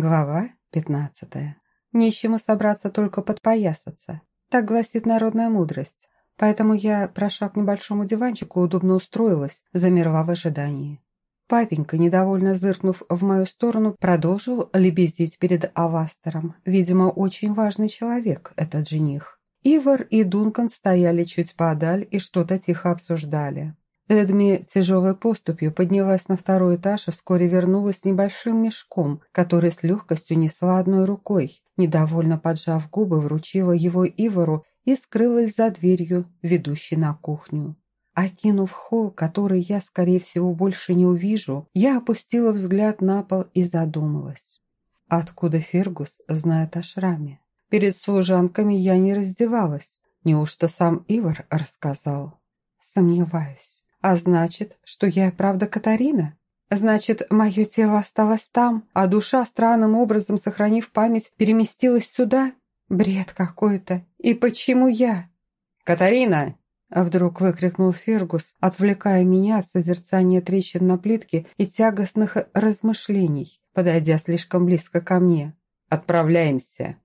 Глава 15. Нищему собраться только подпоясаться. Так гласит народная мудрость. Поэтому я, прошла к небольшому диванчику, удобно устроилась, замерла в ожидании. Папенька, недовольно зыркнув в мою сторону, продолжил лебезить перед Авастером. Видимо, очень важный человек этот жених. Ивар и Дункан стояли чуть подаль и что-то тихо обсуждали. Эдми тяжелой поступью поднялась на второй этаж и вскоре вернулась с небольшим мешком, который с легкостью несла одной рукой. Недовольно поджав губы, вручила его Ивару и скрылась за дверью, ведущей на кухню. Окинув холл, который я, скорее всего, больше не увижу, я опустила взгляд на пол и задумалась. Откуда Фергус знает о шраме? Перед служанками я не раздевалась. Неужто сам Ивар рассказал? Сомневаюсь. А значит, что я и правда Катарина? Значит, мое тело осталось там, а душа, странным образом сохранив память, переместилась сюда? Бред какой-то. И почему я? «Катарина!» Вдруг выкрикнул Фергус, отвлекая меня от созерцания трещин на плитке и тягостных размышлений, подойдя слишком близко ко мне. «Отправляемся!»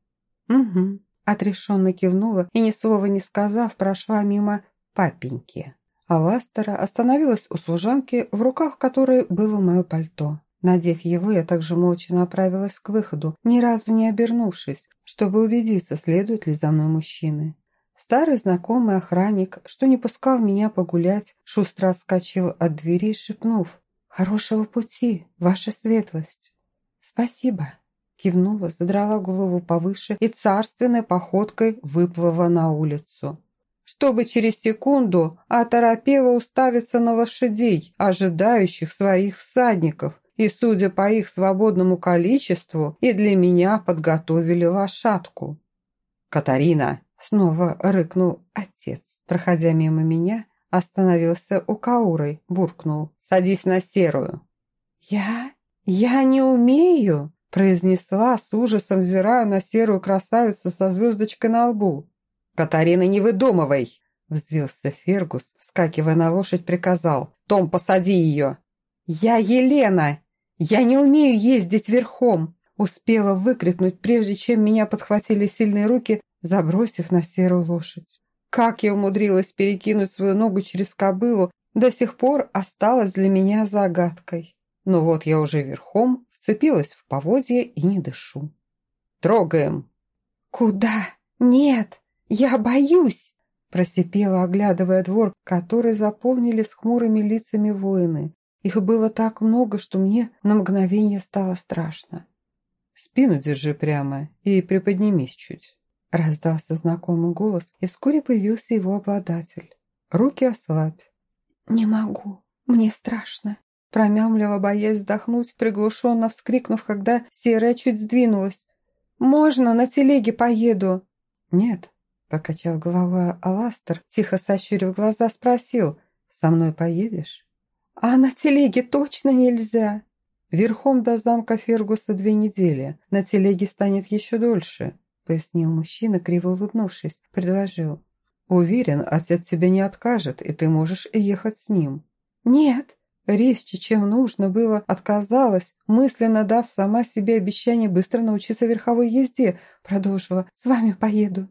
«Угу», отрешенно кивнула и, ни слова не сказав, прошла мимо папеньки. Аластера остановилась у служанки, в руках которой было мое пальто. Надев его, я также молча направилась к выходу, ни разу не обернувшись, чтобы убедиться, следуют ли за мной мужчины. Старый знакомый охранник, что не пускал меня погулять, шустро отскочил от двери, шепнув «Хорошего пути, ваша светлость!» «Спасибо!» Кивнула, задрала голову повыше и царственной походкой выплыла на улицу чтобы через секунду оторопело уставиться на лошадей, ожидающих своих всадников, и, судя по их свободному количеству, и для меня подготовили лошадку. «Катарина!» — снова рыкнул отец, проходя мимо меня, остановился у Кауры, буркнул. «Садись на серую!» «Я? Я не умею!» произнесла с ужасом, взирая на серую красавицу со звездочкой на лбу. «Катарина, не выдумывай!» Взвился Фергус, вскакивая на лошадь, приказал. «Том, посади ее!» «Я Елена! Я не умею ездить верхом!» Успела выкрикнуть, прежде чем меня подхватили сильные руки, забросив на серую лошадь. Как я умудрилась перекинуть свою ногу через кобылу, до сих пор осталось для меня загадкой. Но вот я уже верхом, вцепилась в поводье и не дышу. «Трогаем!» «Куда? Нет!» «Я боюсь!» – просипела, оглядывая двор, который заполнили с хмурыми лицами воины. Их было так много, что мне на мгновение стало страшно. «Спину держи прямо и приподнимись чуть», – раздался знакомый голос, и вскоре появился его обладатель. «Руки ослабь». «Не могу, мне страшно», – промямлила, боясь вздохнуть, приглушенно вскрикнув, когда серая чуть сдвинулась. «Можно, на телеге поеду?» «Нет, Покачал головой Аластер, тихо сощурив глаза, спросил, «Со мной поедешь?» «А на телеге точно нельзя!» «Верхом до замка Фергуса две недели, на телеге станет еще дольше», пояснил мужчина, криво улыбнувшись, предложил. «Уверен, отец тебе не откажет, и ты можешь ехать с ним». «Нет», резче, чем нужно было, отказалась, мысленно дав сама себе обещание быстро научиться верховой езде, продолжила «С вами поеду».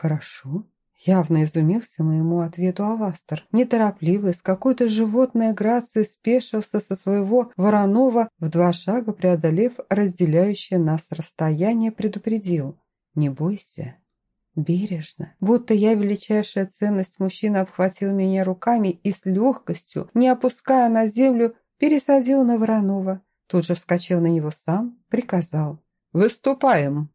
«Хорошо». Явно изумился моему ответу Аластер. Неторопливый, с какой-то животной грацией спешился со своего вороного, в два шага преодолев разделяющее нас расстояние, предупредил. «Не бойся». Бережно, будто я величайшая ценность, мужчина обхватил меня руками и с легкостью, не опуская на землю, пересадил на Воронова. Тут же вскочил на него сам, приказал. «Выступаем!»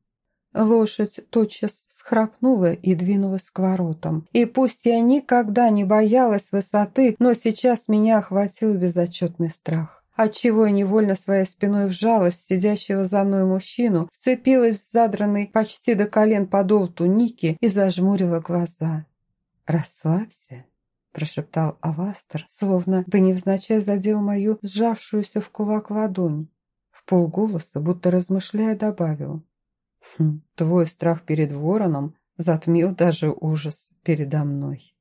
Лошадь тотчас всхрапнула и двинулась к воротам. И пусть я никогда не боялась высоты, но сейчас меня охватил безотчетный страх. Отчего я невольно своей спиной вжалась сидящего за мной мужчину, вцепилась в задранный почти до колен подол туники и зажмурила глаза. «Расслабься», – прошептал Авастер, словно бы невзначай задел мою сжавшуюся в кулак ладонь. В полголоса, будто размышляя, добавил – Хм, твой страх перед вороном затмил даже ужас передо мной.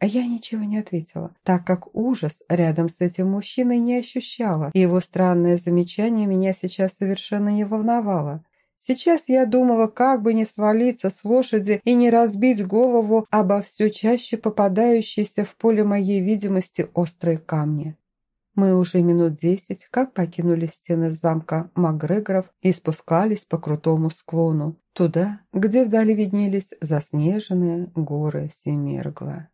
А я ничего не ответила, так как ужас рядом с этим мужчиной не ощущала, и его странное замечание меня сейчас совершенно не волновало. Сейчас я думала, как бы не свалиться с лошади и не разбить голову обо все чаще попадающиеся в поле моей видимости острые камни. Мы уже минут десять как покинули стены замка Макгрегоров и спускались по крутому склону, туда, где вдали виднелись заснеженные горы Семергла.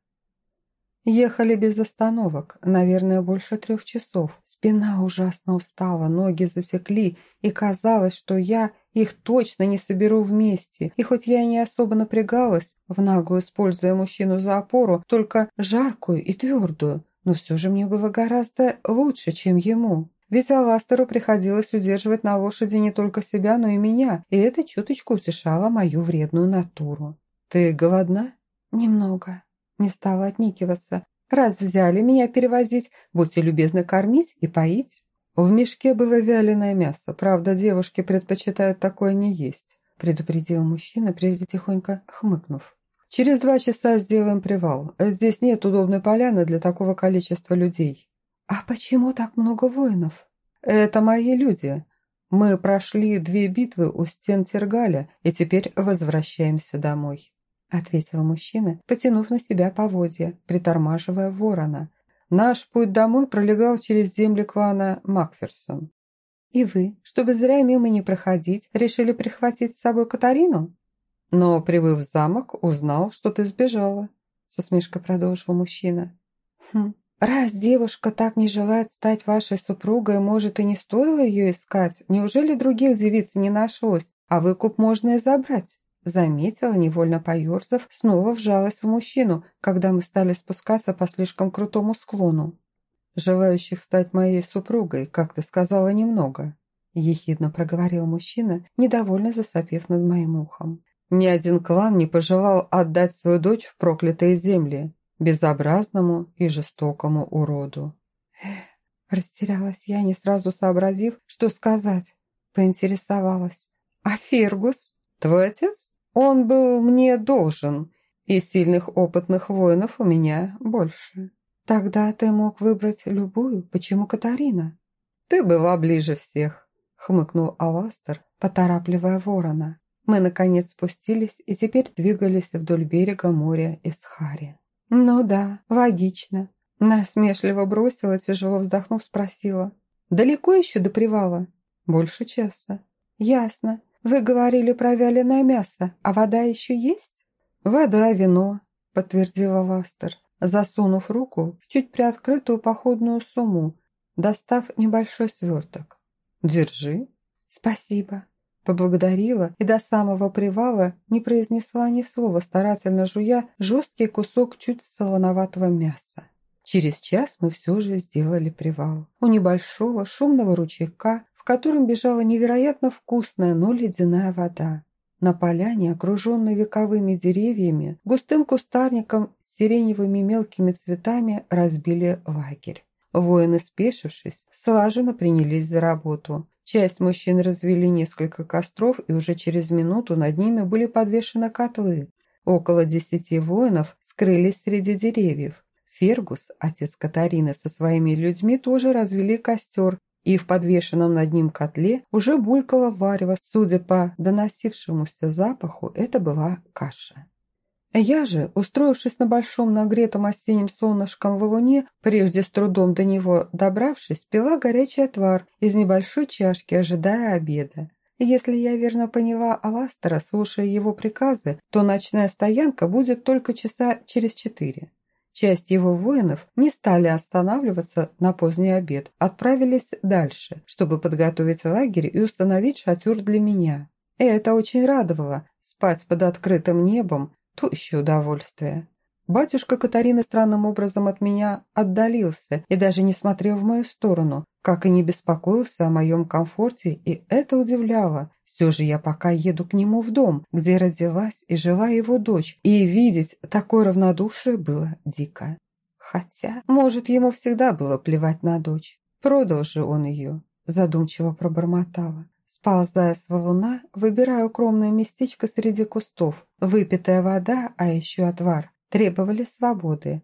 Ехали без остановок, наверное, больше трех часов. Спина ужасно устала, ноги затекли, и казалось, что я их точно не соберу вместе. И хоть я и не особо напрягалась, в наглую используя мужчину за опору, только жаркую и твердую, но все же мне было гораздо лучше, чем ему. Ведь Аластеру приходилось удерживать на лошади не только себя, но и меня, и это чуточку утешало мою вредную натуру. «Ты голодна?» «Немного», не стала отникиваться. «Раз взяли меня перевозить, будьте любезны кормить и поить». В мешке было вяленое мясо, правда, девушки предпочитают такое не есть, предупредил мужчина, прежде тихонько хмыкнув. Через два часа сделаем привал. Здесь нет удобной поляны для такого количества людей. А почему так много воинов? Это мои люди. Мы прошли две битвы у стен Тергаля и теперь возвращаемся домой ответил мужчина, потянув на себя поводья, притормаживая ворона. «Наш путь домой пролегал через земли клана Макферсон». «И вы, чтобы зря мимо не проходить, решили прихватить с собой Катарину?» «Но, прибыв в замок, узнал, что ты сбежала», — с усмешкой продолжил мужчина. «Хм, раз девушка так не желает стать вашей супругой, может, и не стоило ее искать? Неужели других девиц не нашлось, а выкуп можно и забрать?» Заметила, невольно поерзав, снова вжалась в мужчину, когда мы стали спускаться по слишком крутому склону. «Желающих стать моей супругой, как ты сказала, немного», – ехидно проговорил мужчина, недовольно засопев над моим ухом. «Ни один клан не пожелал отдать свою дочь в проклятые земли, безобразному и жестокому уроду». Растерялась я, не сразу сообразив, что сказать. Поинтересовалась. «А Фергус? Твой отец?» Он был мне должен, и сильных опытных воинов у меня больше. Тогда ты мог выбрать любую, почему Катарина? Ты была ближе всех, хмыкнул Аластер, поторапливая ворона. Мы, наконец, спустились и теперь двигались вдоль берега моря Исхари. «Ну да, логично». Насмешливо бросила, тяжело вздохнув, спросила. «Далеко еще до привала?» «Больше часа». «Ясно. «Вы говорили про вяленое мясо, а вода еще есть?» «Вода, вино», — подтвердила Вастер, засунув руку в чуть приоткрытую походную сумму, достав небольшой сверток. «Держи». «Спасибо», — поблагодарила и до самого привала не произнесла ни слова, старательно жуя жесткий кусок чуть солоноватого мяса. Через час мы все же сделали привал. У небольшого шумного ручейка в котором бежала невероятно вкусная, но ледяная вода. На поляне, окруженной вековыми деревьями, густым кустарником с сиреневыми мелкими цветами разбили лагерь. Воины, спешившись, слаженно принялись за работу. Часть мужчин развели несколько костров, и уже через минуту над ними были подвешены котлы. Около десяти воинов скрылись среди деревьев. Фергус, отец Катарины, со своими людьми тоже развели костер и в подвешенном над ним котле уже булькало варево. Судя по доносившемуся запаху, это была каша. Я же, устроившись на большом нагретом осенним солнышком валуне, прежде с трудом до него добравшись, пила горячий отвар из небольшой чашки, ожидая обеда. Если я верно поняла Аластера, слушая его приказы, то ночная стоянка будет только часа через четыре. Часть его воинов не стали останавливаться на поздний обед, отправились дальше, чтобы подготовить лагерь и установить шатер для меня. Это очень радовало. Спать под открытым небом – то еще удовольствие. Батюшка Катарина странным образом от меня отдалился и даже не смотрел в мою сторону, как и не беспокоился о моем комфорте, и это удивляло. Все же я пока еду к нему в дом, где родилась и жила его дочь, и видеть такое равнодушие было дико. Хотя, может, ему всегда было плевать на дочь. Продал же он ее, задумчиво пробормотала. Сползая с валуна, выбирая укромное местечко среди кустов. Выпитая вода, а еще отвар, требовали свободы.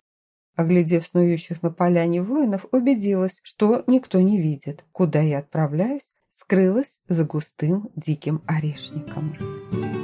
Оглядев снующих на поляне воинов, убедилась, что никто не видит, куда я отправляюсь, скрылась за густым диким орешником.